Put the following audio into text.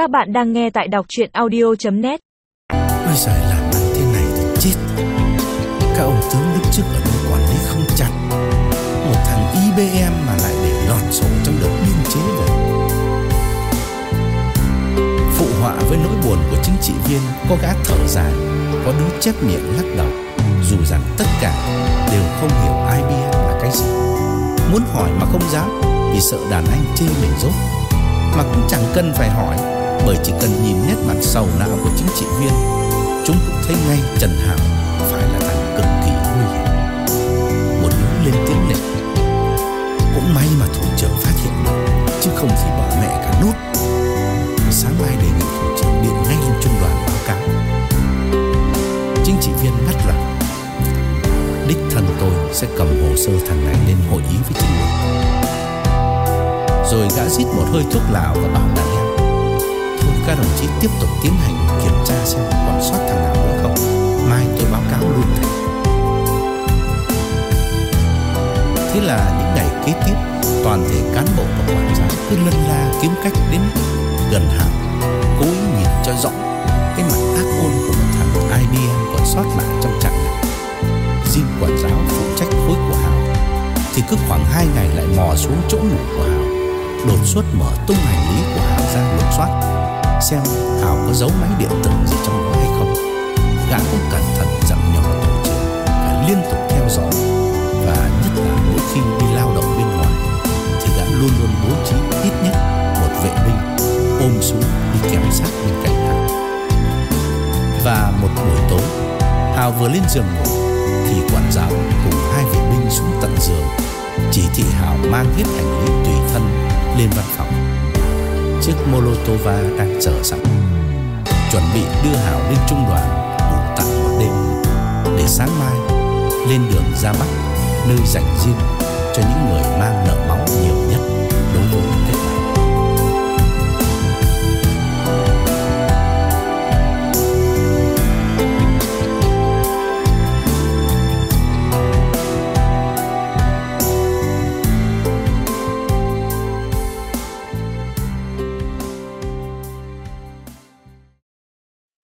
Các bạn đang nghe tại đọc chuyện audio.net Ôi giời, làm ăn thế này thì chết. Các ông tướng lúc trước ở đây quản lý không chặt. Một thằng IBM mà lại để lọt sổ trong đợt biên chế vậy Phụ họa với nỗi buồn của chính trị viên, Có gã thở dài Có đứa chép miệng lắc đầu. Dù rằng tất cả đều không hiểu IBM là cái gì. Muốn hỏi mà không dám, Vì sợ đàn anh chê mình dốt Mà cũng chẳng cần phải hỏi. Bởi chỉ cần nhìn nét mặt sầu não của chính trị viên, Chúng cũng thấy ngay Trần Hảo Phải là thằng cực kỳ nguy hiểm. Một lúc lên tiếng lệnh Cũng may mà thủ trưởng phát hiện Chứ không thì bỏ mẹ cả nút Sáng mai đề nghị thủ trưởng điện ngay lên trung đoàn báo cáo. Chính trị viên ngắt lời, Đích thân tôi sẽ cầm hồ sơ thằng này lên hội ý với trung đoàn Rồi gã rít một hơi thuốc lào và bảo đàn các đồng chí tiếp tục tiến hành kiểm tra xem còn sót thằng nào nữa không? Mai tôi báo cáo luôn thầy. Thế là những ngày kế tiếp, Toàn thể cán bộ và quản giáo cứ lân la kiếm cách đến gần hàng, Cố ý nhìn cho rõ cái mặt ác ôn của một thằng IBM còn sót lại trong trạng này. Riêng quản giáo phụ trách khối của Hào Thì cứ khoảng 2 ngày lại mò xuống chỗ ngủ của Hào Đột xuất mở tung hành lý của Hào ra lục soát. Xem Thảo có giấu máy điện tử gì trong đó hay không. Gã cũng cẩn thận dặn nhỏ tổ trưởng Phải liên tục theo dõi Và nhất là mỗi khi đi lao động bên ngoài Thì gã luôn luôn bố trí ít nhất một vệ binh Ôm súng đi kèm sát bên cạnh Hảo Và một buổi tối Hào vừa lên giường ngủ Thì quản giáo cùng hai vệ binh xuống tận giường, Chỉ thị Hào mang hết hành lý tùy thân lên văn phòng. Chiếc Molotova đang chờ sẵn. Chuẩn bị đưa Hào lên trung đoàn Ngủ tạm một đêm Để sáng mai lên đường ra Bắc Nơi dành riêng cho những người mang nợ máu nhiều.